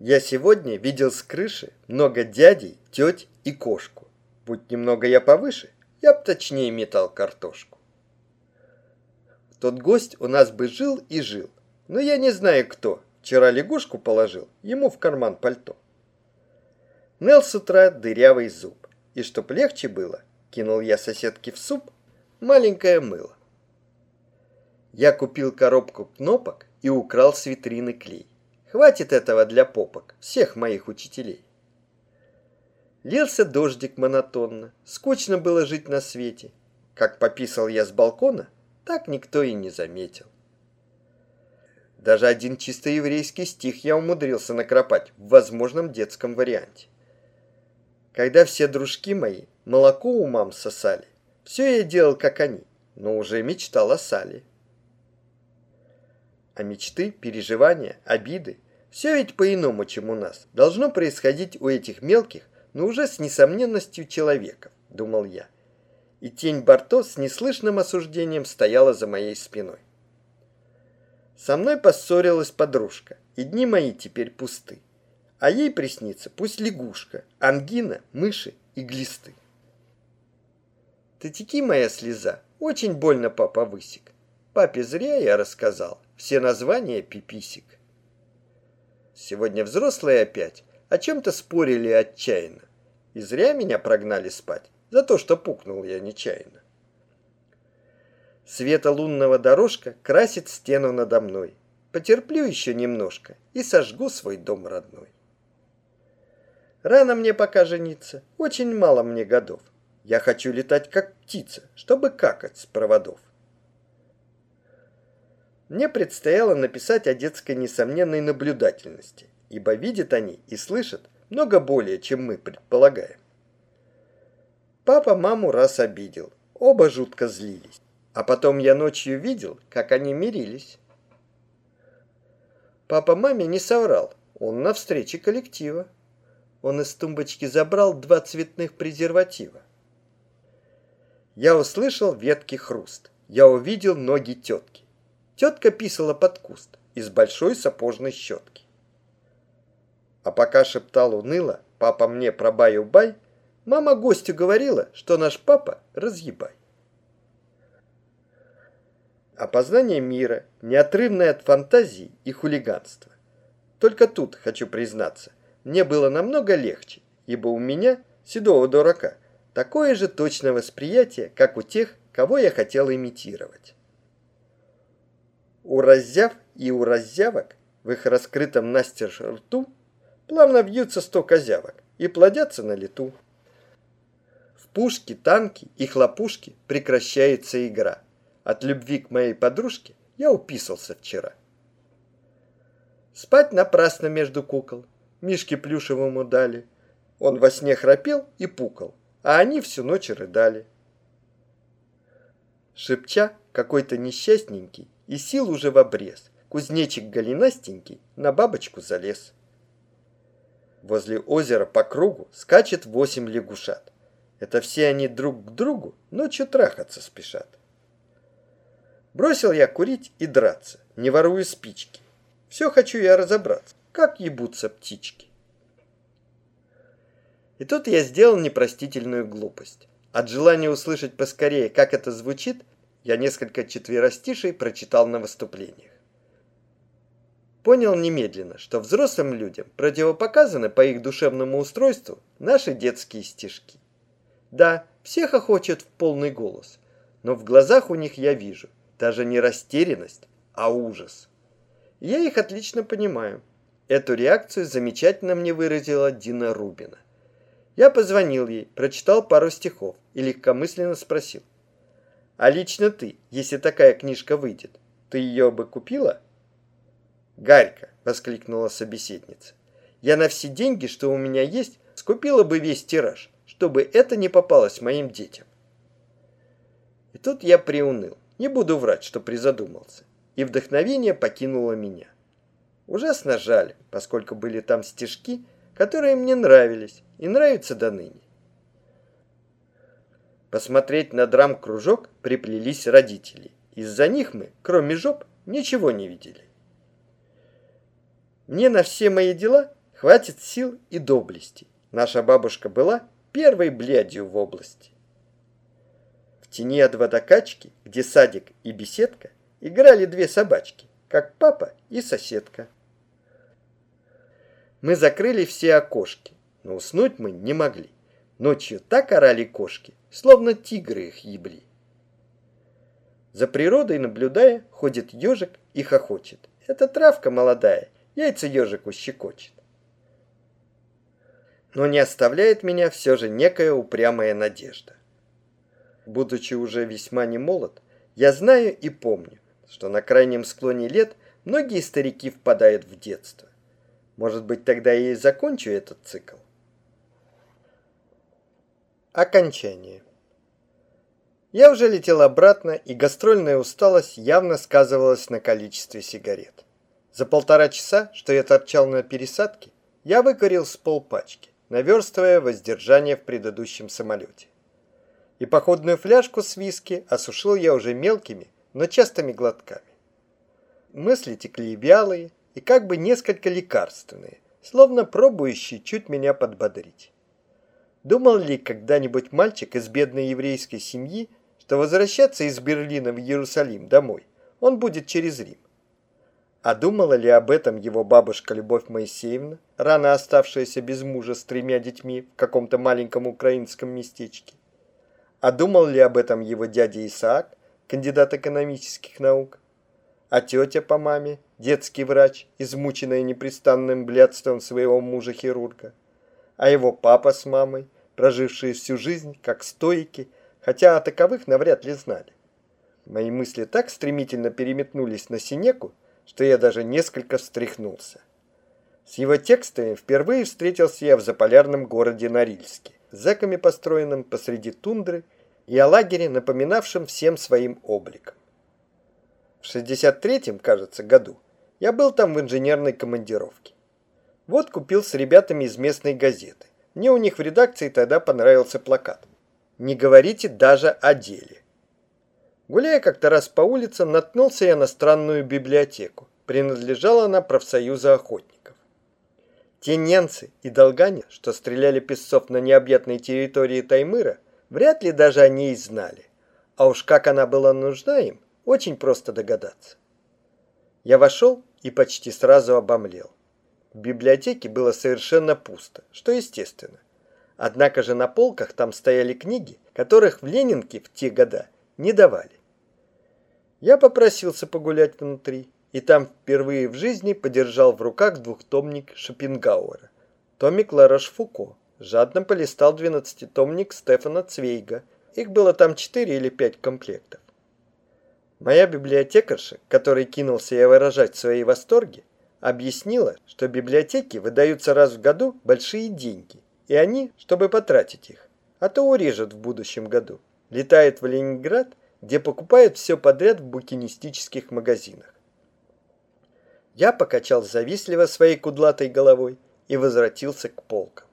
Я сегодня видел с крыши много дядей, теть и кошку. Будь немного я повыше, я б точнее метал картошку. Тот гость у нас бы жил и жил, но я не знаю кто. Вчера лягушку положил ему в карман пальто. Нел с утра дырявый зуб, и чтоб легче было, кинул я соседке в суп маленькое мыло. Я купил коробку кнопок и украл с витрины клей. Хватит этого для попок, всех моих учителей. Лился дождик монотонно, скучно было жить на свете. Как пописал я с балкона, так никто и не заметил. Даже один чисто еврейский стих я умудрился накропать в возможном детском варианте. Когда все дружки мои молоко у мам сосали, все я делал, как они, но уже мечтал о сале. А мечты, переживания, обиды – все ведь по-иному, чем у нас. Должно происходить у этих мелких, но уже с несомненностью человека, думал я. И тень Барто с неслышным осуждением стояла за моей спиной. Со мной поссорилась подружка, и дни мои теперь пусты. А ей приснится пусть лягушка, ангина, мыши и глисты. Ты теки моя слеза, очень больно папа высек. Папе зря я рассказал все названия пиписик. Сегодня взрослые опять о чем-то спорили отчаянно. И зря меня прогнали спать, за то, что пукнул я нечаянно. Света лунного дорожка красит стену надо мной. Потерплю еще немножко и сожгу свой дом родной. Рано мне пока жениться, очень мало мне годов. Я хочу летать как птица, чтобы какать с проводов. Мне предстояло написать о детской несомненной наблюдательности, ибо видят они и слышат много более, чем мы предполагаем. Папа маму раз обидел, оба жутко злились, а потом я ночью видел, как они мирились. Папа маме не соврал, он на встрече коллектива. Он из тумбочки забрал два цветных презерватива. Я услышал веткий хруст. Я увидел ноги тетки. Тетка писала под куст из большой сапожной щетки. А пока шептал уныло «папа мне про баю-бай», мама гостю говорила, что наш папа разъебай. Опознание мира, неотрывное от фантазии и хулиганства. Только тут, хочу признаться, мне было намного легче, ибо у меня, седого дурака, такое же точное восприятие, как у тех, кого я хотел имитировать. У раззяв и у раззявок в их раскрытом настежь рту плавно бьются сто козявок и плодятся на лету. В пушки, танки и хлопушки прекращается игра. От любви к моей подружке я уписался вчера. Спать напрасно между кукол. Мишке плюшевому дали. Он во сне храпел и пукал, а они всю ночь рыдали. Шепча, какой-то несчастненький и сил уже в обрез. Кузнечик голенастенький на бабочку залез. Возле озера по кругу скачет восемь лягушат. Это все они друг к другу ночью трахаться спешат. Бросил я курить и драться, не ворую спички. Все хочу я разобраться, как ебутся птички. И тут я сделал непростительную глупость. От желания услышать поскорее, как это звучит, я несколько четверостишей прочитал на выступлениях. Понял немедленно, что взрослым людям противопоказаны по их душевному устройству наши детские стишки. Да, всех охочет в полный голос, но в глазах у них я вижу даже не растерянность, а ужас. я их отлично понимаю. Эту реакцию замечательно мне выразила Дина Рубина. Я позвонил ей, прочитал пару стихов и легкомысленно спросил – а лично ты, если такая книжка выйдет, ты ее бы купила? Гарька, воскликнула собеседница. Я на все деньги, что у меня есть, скупила бы весь тираж, чтобы это не попалось моим детям. И тут я приуныл. Не буду врать, что призадумался. И вдохновение покинуло меня. Ужасно жаль, поскольку были там стишки, которые мне нравились и нравятся до ныне. Посмотреть на драм-кружок приплелись родители. Из-за них мы, кроме жоп, ничего не видели. Мне на все мои дела Хватит сил и доблести. Наша бабушка была первой блядью в области. В тени от водокачки, где садик и беседка, играли две собачки, как папа и соседка. Мы закрыли все окошки, но уснуть мы не могли. Ночью так орали кошки, словно тигры их ебли. За природой наблюдая, ходит ежик и хохочет. Это травка молодая, яйца ежику щекочет. Но не оставляет меня все же некая упрямая надежда. Будучи уже весьма немолод, я знаю и помню, что на крайнем склоне лет многие старики впадают в детство. Может быть, тогда я и закончу этот цикл. Окончание. Я уже летел обратно, и гастрольная усталость явно сказывалась на количестве сигарет. За полтора часа, что я торчал на пересадке, я выкурил с полпачки, наверстывая воздержание в предыдущем самолете. И походную фляжку с виски осушил я уже мелкими, но частыми глотками. Мысли текли вялые и как бы несколько лекарственные, словно пробующие чуть меня подбодрить. Думал ли когда-нибудь мальчик из бедной еврейской семьи, что возвращаться из Берлина в Иерусалим домой он будет через Рим. А думала ли об этом его бабушка Любовь Моисеевна, рано оставшаяся без мужа с тремя детьми в каком-то маленьком украинском местечке? А думал ли об этом его дядя Исаак, кандидат экономических наук? А тетя по маме, детский врач, измученная непрестанным блядством своего мужа-хирурга? А его папа с мамой, прожившие всю жизнь как стойки, хотя о таковых навряд ли знали. Мои мысли так стремительно переметнулись на Синеку, что я даже несколько встряхнулся. С его текстами впервые встретился я в заполярном городе Норильске, зэками построенном посреди тундры и о лагере, напоминавшем всем своим обликом. В 63-м, кажется, году я был там в инженерной командировке. Вот купил с ребятами из местной газеты. Мне у них в редакции тогда понравился плакат – не говорите даже о деле. Гуляя как-то раз по улицам, наткнулся я на странную библиотеку. Принадлежала она профсоюзу охотников. Те ненцы и долгане, что стреляли песцов на необъятной территории Таймыра, вряд ли даже о ней знали. А уж как она была нужна им, очень просто догадаться. Я вошел и почти сразу обомлел. В библиотеке было совершенно пусто, что естественно. Однако же на полках там стояли книги, которых в Ленинке в те года не давали. Я попросился погулять внутри, и там впервые в жизни подержал в руках двухтомник Шопенгауэра. Томик Ларош-Фуко. Жадно полистал двенадцатитомник Стефана Цвейга. Их было там четыре или пять комплектов. Моя библиотекарша, которой кинулся я выражать свои восторги, объяснила, что библиотеки выдаются раз в году большие деньги, и они, чтобы потратить их, а то урежут в будущем году, летает в Ленинград, где покупают все подряд в букинистических магазинах. Я покачал завистливо своей кудлатой головой и возвратился к полкам.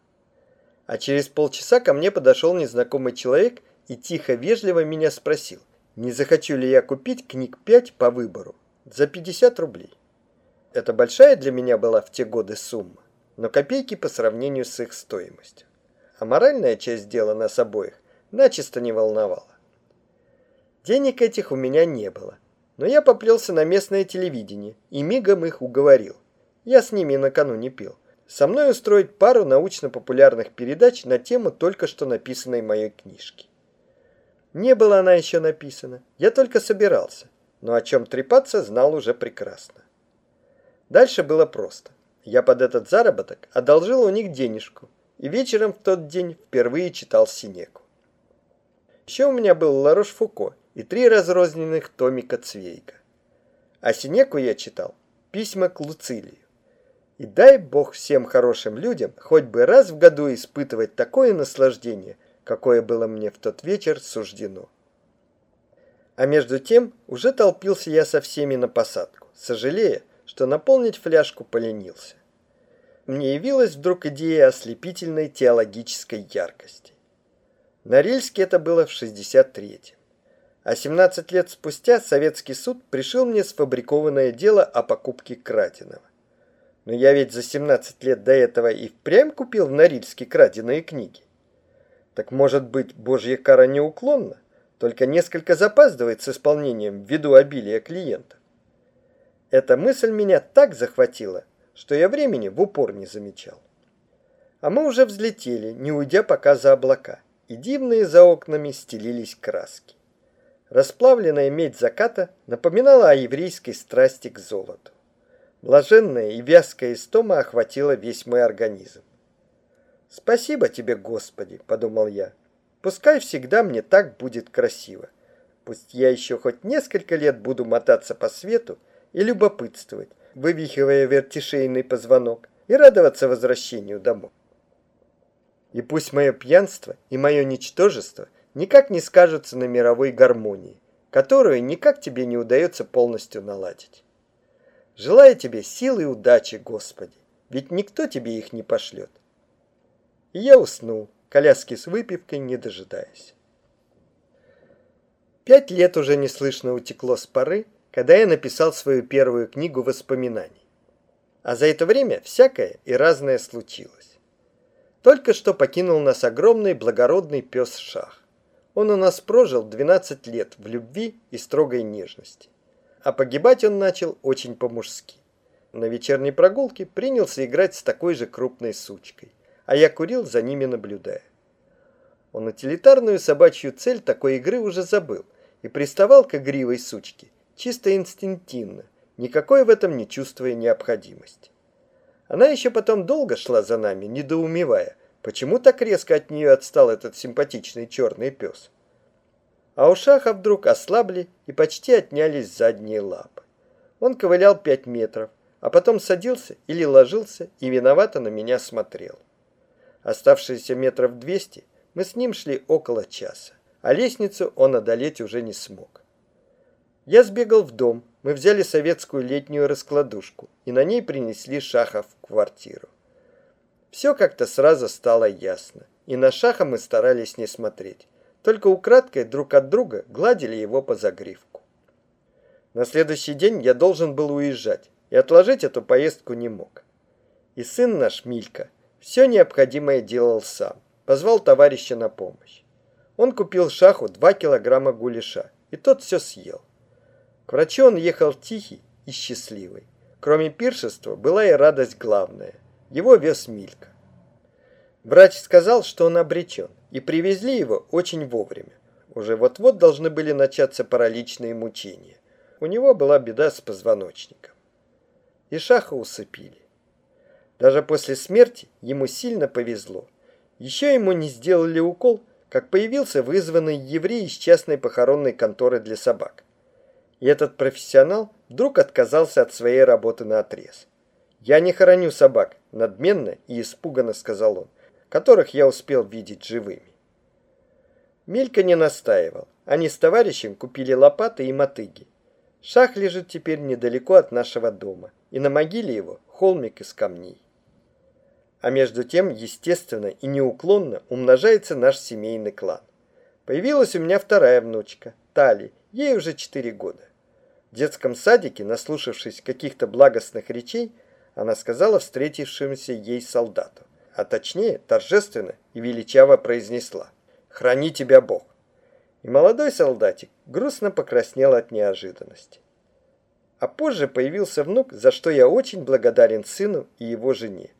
А через полчаса ко мне подошел незнакомый человек и тихо-вежливо меня спросил, не захочу ли я купить книг 5 по выбору за 50 рублей. Это большая для меня была в те годы сумма но копейки по сравнению с их стоимостью. А моральная часть дела нас обоих начисто не волновала. Денег этих у меня не было, но я поплелся на местное телевидение и мигом их уговорил. Я с ними накануне пил. Со мной устроить пару научно-популярных передач на тему только что написанной моей книжки. Не была она еще написана, я только собирался, но о чем трепаться знал уже прекрасно. Дальше было просто. Я под этот заработок одолжил у них денежку и вечером в тот день впервые читал Синеку. Еще у меня был Ларош Фуко и три разрозненных томика Цвейка. А Синеку я читал «Письма к Луцилию». И дай бог всем хорошим людям хоть бы раз в году испытывать такое наслаждение, какое было мне в тот вечер суждено. А между тем уже толпился я со всеми на посадку, сожалея, что наполнить фляжку поленился. Мне явилась вдруг идея ослепительной теологической яркости. На Рильске это было в 63-м. А 17 лет спустя советский суд пришил мне сфабрикованное дело о покупке краденого. Но я ведь за 17 лет до этого и впрямь купил в Норильске краденые книги. Так может быть, божья кара неуклонна, только несколько запаздывает с исполнением ввиду обилия клиентов. Эта мысль меня так захватила, что я времени в упор не замечал. А мы уже взлетели, не уйдя пока за облака, и дивные за окнами стелились краски. Расплавленная медь заката напоминала о еврейской страсти к золоту. Блаженная и вязкая истома охватила весь мой организм. «Спасибо тебе, Господи!» – подумал я. «Пускай всегда мне так будет красиво. Пусть я еще хоть несколько лет буду мотаться по свету и любопытствовать, вывихивая вертишейный позвонок, и радоваться возвращению домой. И пусть мое пьянство и мое ничтожество никак не скажутся на мировой гармонии, которую никак тебе не удается полностью наладить. Желаю тебе силы и удачи, Господи, ведь никто тебе их не пошлет. И я уснул, коляски с выпивкой не дожидаясь. Пять лет уже неслышно утекло с поры, когда я написал свою первую книгу воспоминаний. А за это время всякое и разное случилось. Только что покинул нас огромный благородный пес Шах. Он у нас прожил 12 лет в любви и строгой нежности а погибать он начал очень по-мужски. На вечерней прогулке принялся играть с такой же крупной сучкой, а я курил за ними наблюдая. Он утилитарную собачью цель такой игры уже забыл и приставал к игривой сучке, чисто инстинктивно, никакой в этом не чувствуя необходимости. Она еще потом долго шла за нами, недоумевая, почему так резко от нее отстал этот симпатичный черный пес а у Шаха вдруг ослабли и почти отнялись задние лапы. Он ковылял пять метров, а потом садился или ложился и виновато на меня смотрел. Оставшиеся метров двести мы с ним шли около часа, а лестницу он одолеть уже не смог. Я сбегал в дом, мы взяли советскую летнюю раскладушку и на ней принесли Шаха в квартиру. Все как-то сразу стало ясно, и на Шаха мы старались не смотреть только украдкой друг от друга гладили его по загривку. На следующий день я должен был уезжать, и отложить эту поездку не мог. И сын наш, Милька, все необходимое делал сам, позвал товарища на помощь. Он купил шаху 2 килограмма гуляша, и тот все съел. К врачу он ехал тихий и счастливый. Кроме пиршества была и радость главная. Его вез Милька. Врач сказал, что он обречен, и привезли его очень вовремя. Уже вот-вот должны были начаться параличные мучения. У него была беда с позвоночником. И Шаха усыпили. Даже после смерти ему сильно повезло. Еще ему не сделали укол, как появился вызванный еврей из частной похоронной конторы для собак. И этот профессионал вдруг отказался от своей работы на отрез. «Я не хороню собак», — надменно и испуганно сказал он которых я успел видеть живыми. Милька не настаивал. Они с товарищем купили лопаты и мотыги. Шах лежит теперь недалеко от нашего дома, и на могиле его холмик из камней. А между тем, естественно и неуклонно умножается наш семейный клан. Появилась у меня вторая внучка, Тали, ей уже четыре года. В детском садике, наслушавшись каких-то благостных речей, она сказала встретившемуся ей солдату а точнее торжественно и величаво произнесла «Храни тебя Бог!» И молодой солдатик грустно покраснел от неожиданности. А позже появился внук, за что я очень благодарен сыну и его жене.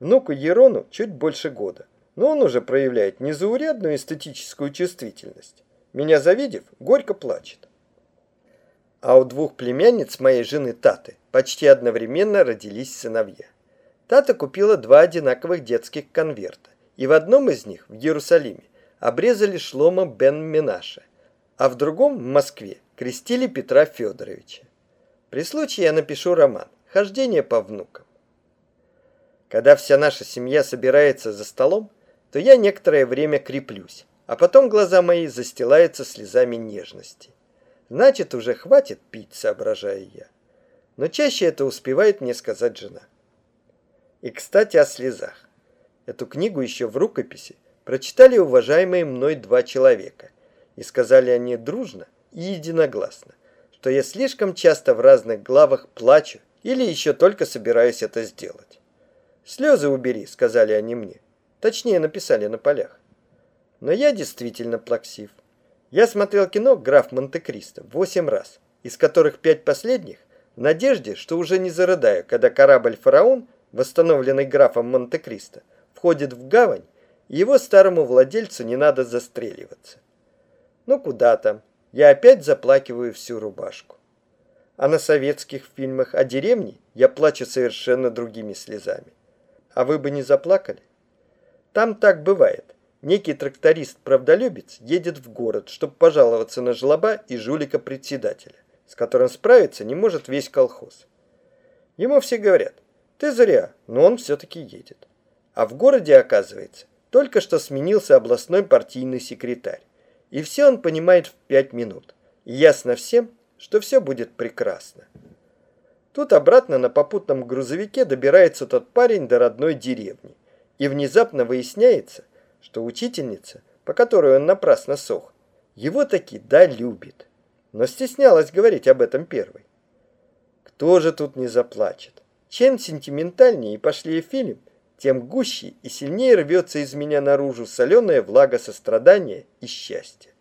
Внуку Ерону чуть больше года, но он уже проявляет незаурядную эстетическую чувствительность. Меня завидев, горько плачет. А у двух племянниц моей жены Таты почти одновременно родились сыновья. Тата купила два одинаковых детских конверта, и в одном из них, в Иерусалиме, обрезали Шлома бен Минаша, а в другом, в Москве, крестили Петра Федоровича. При случае я напишу роман «Хождение по внукам». Когда вся наша семья собирается за столом, то я некоторое время креплюсь, а потом глаза мои застилаются слезами нежности. Значит, уже хватит пить, соображаю я. Но чаще это успевает мне сказать жена. И, кстати, о слезах. Эту книгу еще в рукописи прочитали уважаемые мной два человека, и сказали они дружно и единогласно, что я слишком часто в разных главах плачу или еще только собираюсь это сделать. «Слезы убери», — сказали они мне. Точнее, написали на полях. Но я действительно плаксив. Я смотрел кино «Граф Монте-Кристо» восемь раз, из которых пять последних в надежде, что уже не зарыдаю, когда корабль «Фараон», восстановленный графом Монте-Кристо, входит в гавань, и его старому владельцу не надо застреливаться. Ну куда там, я опять заплакиваю всю рубашку. А на советских фильмах о деревне я плачу совершенно другими слезами. А вы бы не заплакали? Там так бывает. Некий тракторист-правдолюбец едет в город, чтобы пожаловаться на жлоба и жулика-председателя, с которым справиться не может весь колхоз. Ему все говорят, ты зря, но он все-таки едет. А в городе, оказывается, только что сменился областной партийный секретарь. И все он понимает в пять минут. И ясно всем, что все будет прекрасно. Тут обратно на попутном грузовике добирается тот парень до родной деревни. И внезапно выясняется, что учительница, по которой он напрасно сох, его таки да любит. Но стеснялась говорить об этом первой. Кто же тут не заплачет? Чем сентиментальнее и пошлее фильм, тем гуще и сильнее рвется из меня наружу соленая влага сострадания и счастья.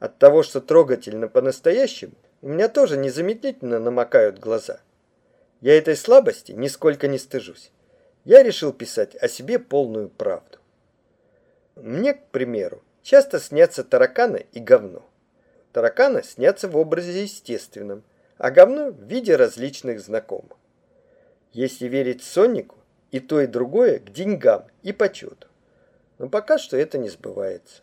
От того, что трогательно по-настоящему, у меня тоже незамедлительно намокают глаза. Я этой слабости нисколько не стыжусь. Я решил писать о себе полную правду. Мне, к примеру, часто снятся тараканы и говно. Тараканы снятся в образе естественном, а говно в виде различных знакомых. Если верить Соннику, и то, и другое к деньгам и почету. Но пока что это не сбывается.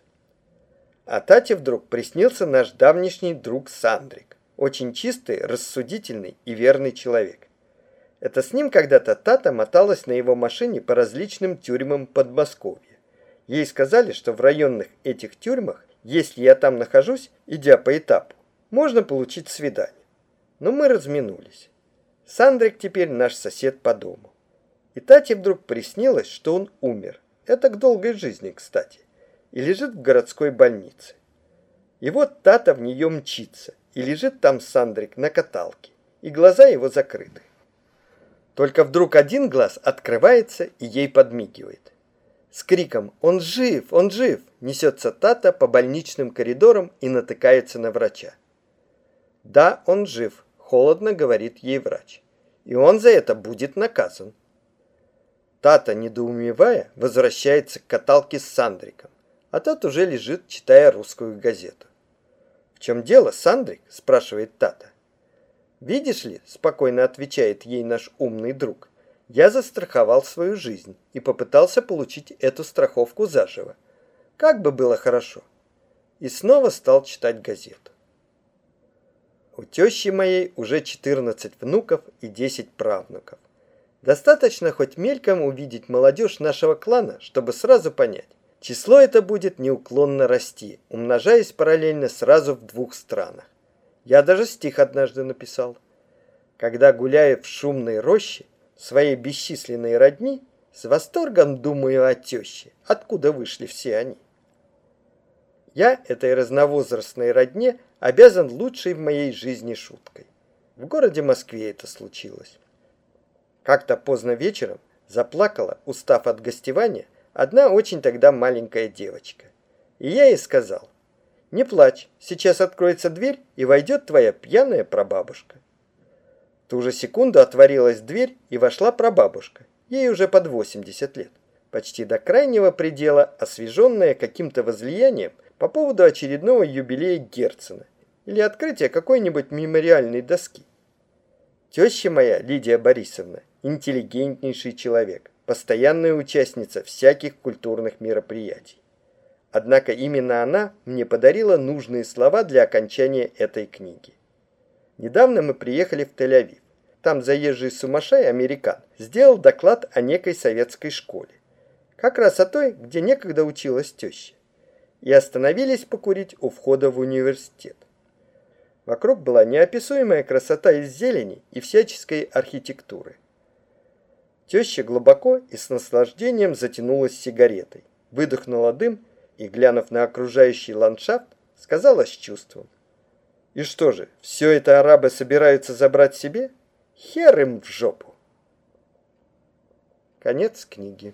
А Тате вдруг приснился наш давнишний друг Сандрик. Очень чистый, рассудительный и верный человек. Это с ним когда-то Тата моталась на его машине по различным тюрьмам Подмосковья. Ей сказали, что в районных этих тюрьмах, если я там нахожусь, идя по этапу, можно получить свидание. Но мы разминулись. Сандрик теперь наш сосед по дому. И Тате вдруг приснилось, что он умер. Это к долгой жизни, кстати и лежит в городской больнице. И вот Тата в нее мчится, и лежит там Сандрик на каталке, и глаза его закрыты. Только вдруг один глаз открывается и ей подмигивает. С криком «Он жив! Он жив!» несется Тата по больничным коридорам и натыкается на врача. «Да, он жив», – холодно говорит ей врач. «И он за это будет наказан». Тата, недоумевая, возвращается к каталке с Сандриком а тот уже лежит, читая русскую газету. «В чем дело, Сандрик?» – спрашивает Тата. «Видишь ли», – спокойно отвечает ей наш умный друг, «я застраховал свою жизнь и попытался получить эту страховку заживо. Как бы было хорошо». И снова стал читать газету. У тещи моей уже 14 внуков и 10 правнуков. Достаточно хоть мельком увидеть молодежь нашего клана, чтобы сразу понять, Число это будет неуклонно расти, умножаясь параллельно сразу в двух странах. Я даже стих однажды написал. Когда гуляю в шумной роще, своей бесчисленной родни, с восторгом думаю о теще, откуда вышли все они. Я этой разновозрастной родне обязан лучшей в моей жизни шуткой. В городе Москве это случилось. Как-то поздно вечером заплакала, устав от гостевания, одна очень тогда маленькая девочка. И я ей сказал, не плачь, сейчас откроется дверь и войдет твоя пьяная прабабушка. В ту же секунду отворилась дверь и вошла прабабушка, ей уже под 80 лет, почти до крайнего предела освеженная каким-то возлиянием по поводу очередного юбилея Герцена или открытия какой-нибудь мемориальной доски. Теща моя, Лидия Борисовна, интеллигентнейший человек постоянная участница всяких культурных мероприятий. Однако именно она мне подарила нужные слова для окончания этой книги. Недавно мы приехали в Тель-Авив. Там заезжий сумасшай, американ, сделал доклад о некой советской школе. Как раз о той, где некогда училась теща. И остановились покурить у входа в университет. Вокруг была неописуемая красота из зелени и всяческой архитектуры. Теща глубоко и с наслаждением затянулась сигаретой, выдохнула дым и, глянув на окружающий ландшафт, сказала с чувством. «И что же, все это арабы собираются забрать себе? Хер им в жопу. Конец книги.